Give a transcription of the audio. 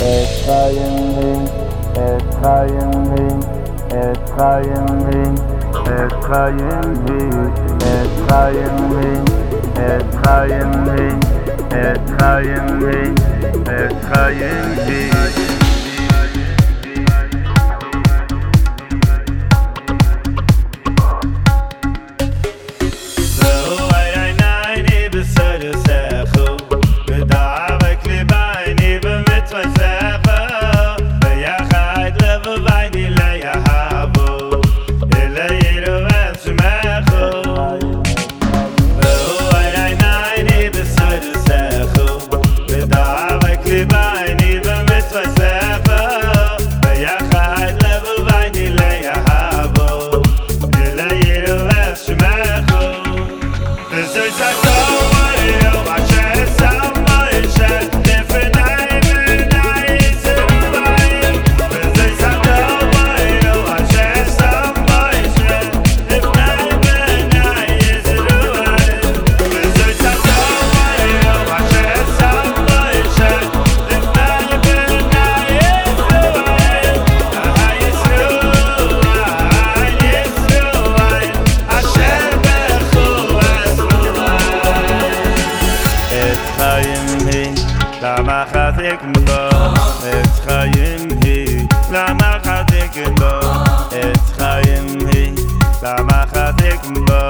Efraim'im, Efraim'im, Efraim'im, Efraim'im, Efraim'im, Efraim'im, Efraim'im, Efraim'im. That's all. love.